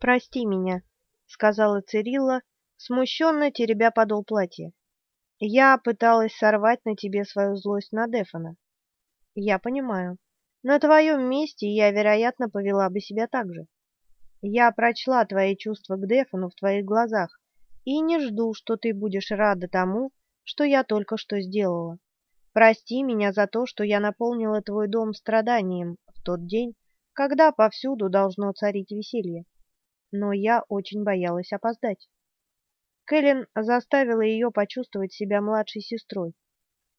«Прости меня», — сказала Цирилла, смущенно теребя подол платья. «Я пыталась сорвать на тебе свою злость на Дефона». «Я понимаю. На твоем месте я, вероятно, повела бы себя так же. Я прочла твои чувства к Дефону в твоих глазах и не жду, что ты будешь рада тому, что я только что сделала. Прости меня за то, что я наполнила твой дом страданием в тот день, когда повсюду должно царить веселье но я очень боялась опоздать. Кэлен заставила ее почувствовать себя младшей сестрой.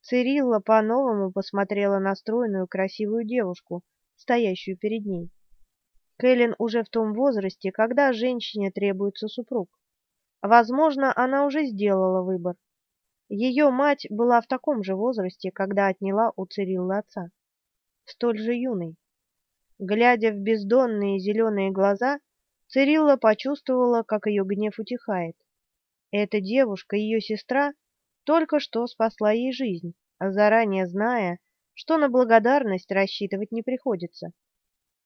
Цирилла по-новому посмотрела на стройную красивую девушку, стоящую перед ней. Кэлен уже в том возрасте, когда женщине требуется супруг. Возможно, она уже сделала выбор. Ее мать была в таком же возрасте, когда отняла у Цириллы отца. Столь же юный. Глядя в бездонные зеленые глаза, Цирилла почувствовала, как ее гнев утихает. Эта девушка, ее сестра, только что спасла ей жизнь, заранее зная, что на благодарность рассчитывать не приходится.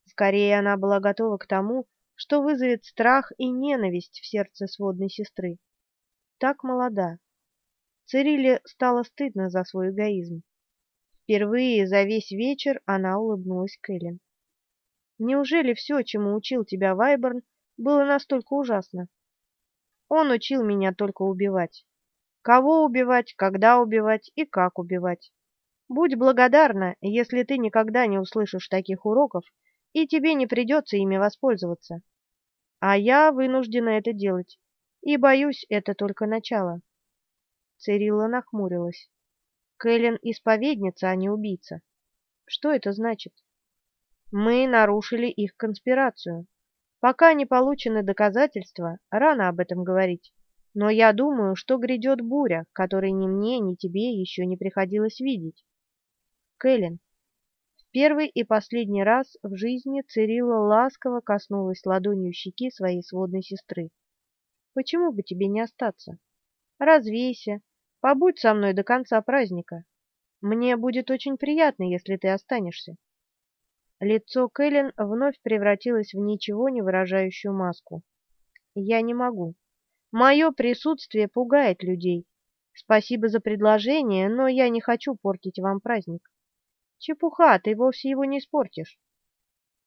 Скорее, она была готова к тому, что вызовет страх и ненависть в сердце сводной сестры. Так молода. Цирилле стало стыдно за свой эгоизм. Впервые за весь вечер она улыбнулась Кэлен. «Неужели все, чему учил тебя Вайборн, было настолько ужасно. Он учил меня только убивать. Кого убивать, когда убивать и как убивать. Будь благодарна, если ты никогда не услышишь таких уроков, и тебе не придется ими воспользоваться. А я вынуждена это делать, и боюсь, это только начало. Цирилла нахмурилась. Кэлен исповедница, а не убийца. Что это значит? Мы нарушили их конспирацию. Пока не получены доказательства, рано об этом говорить. Но я думаю, что грядет буря, которой ни мне, ни тебе еще не приходилось видеть. Кэлен. В первый и последний раз в жизни Цирилла ласково коснулась ладонью щеки своей сводной сестры. Почему бы тебе не остаться? Развейся, побудь со мной до конца праздника. Мне будет очень приятно, если ты останешься. Лицо Кэлен вновь превратилось в ничего не выражающую маску. «Я не могу. Мое присутствие пугает людей. Спасибо за предложение, но я не хочу портить вам праздник». «Чепуха, ты вовсе его не испортишь».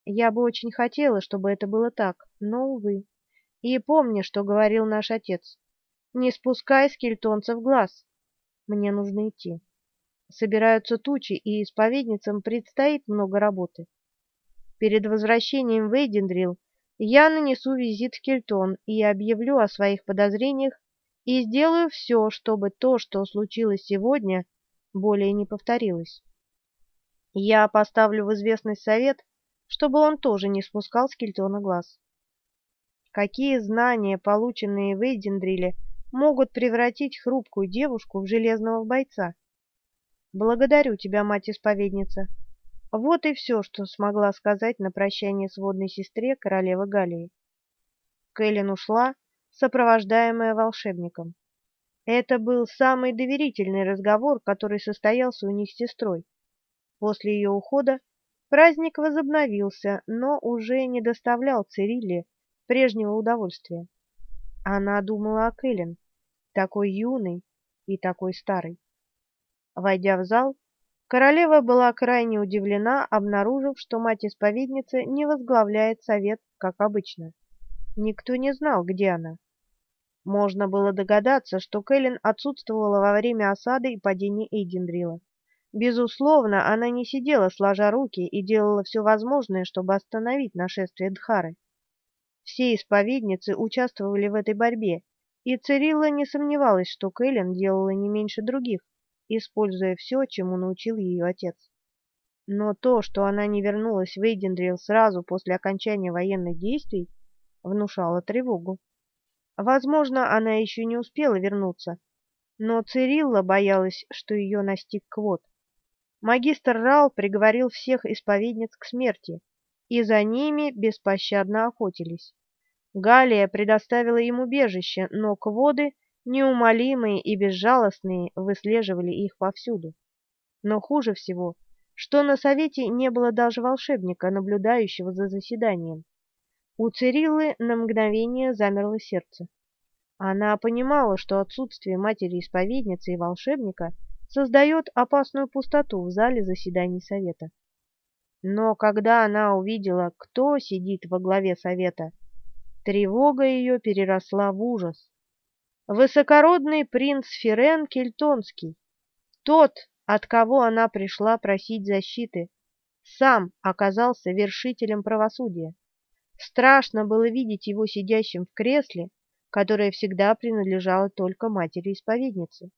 «Я бы очень хотела, чтобы это было так, но, увы. И помни, что говорил наш отец. Не спускай с кельтонцев глаз. Мне нужно идти. Собираются тучи, и исповедницам предстоит много работы». Перед возвращением в Эйдендрил я нанесу визит в Кельтон и объявлю о своих подозрениях и сделаю все, чтобы то, что случилось сегодня, более не повторилось. Я поставлю в известность совет, чтобы он тоже не спускал с Кельтона глаз. Какие знания, полученные в Эйдендриле, могут превратить хрупкую девушку в железного бойца? Благодарю тебя, мать-исповедница. Вот и все, что смогла сказать на прощание сводной сестре королевы Галии. Кэлен ушла, сопровождаемая волшебником. Это был самый доверительный разговор, который состоялся у них с сестрой. После ее ухода праздник возобновился, но уже не доставлял Цирилле прежнего удовольствия. Она думала о Кэлен, такой юной и такой старой. Войдя в зал, Королева была крайне удивлена, обнаружив, что мать-исповедница не возглавляет совет, как обычно. Никто не знал, где она. Можно было догадаться, что Кэлен отсутствовала во время осады и падения Эйдендрила. Безусловно, она не сидела сложа руки и делала все возможное, чтобы остановить нашествие Дхары. Все исповедницы участвовали в этой борьбе, и Цирилла не сомневалась, что Кэлен делала не меньше других, используя все, чему научил ее отец. Но то, что она не вернулась в Эйдендрил сразу после окончания военных действий, внушало тревогу. Возможно, она еще не успела вернуться, но Цирилла боялась, что ее настиг Квот. Магистр Рал приговорил всех исповедниц к смерти, и за ними беспощадно охотились. Галия предоставила им убежище, но Кводы неумолимые и безжалостные выслеживали их повсюду. Но хуже всего, что на совете не было даже волшебника, наблюдающего за заседанием. У Цириллы на мгновение замерло сердце. Она понимала, что отсутствие матери-исповедницы и волшебника создает опасную пустоту в зале заседаний совета. Но когда она увидела, кто сидит во главе совета, тревога ее переросла в ужас. Высокородный принц Ферен Кельтонский, тот, от кого она пришла просить защиты, сам оказался вершителем правосудия. Страшно было видеть его сидящим в кресле, которое всегда принадлежало только матери-исповеднице.